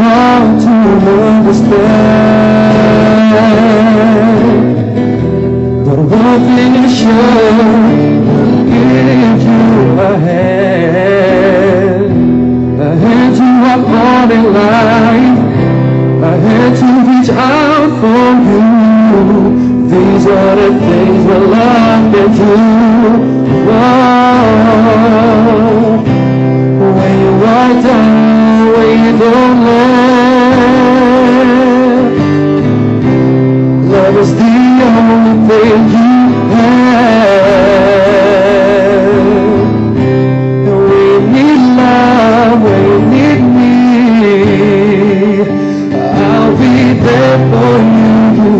come to understand. But one thing is sure, I should give you a hand, a hand to walk on in life, a hand to reach out for you. These are the things that love can do. Oh. Love is the only thing you have. And you need love, you need me, I'll be there for you.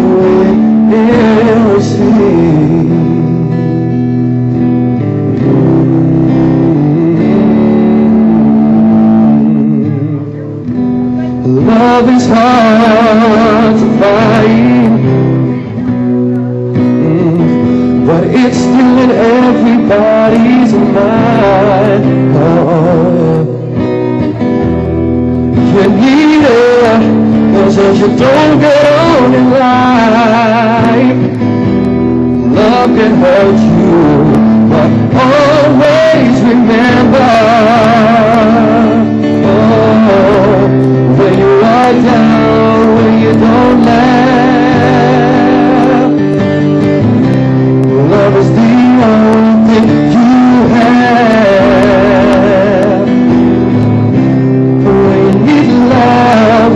You will see. Love is hard to find, but it's still in everybody's mind. Oh, you need it, cause if you don't get on in life, love can hurt you, but always remember.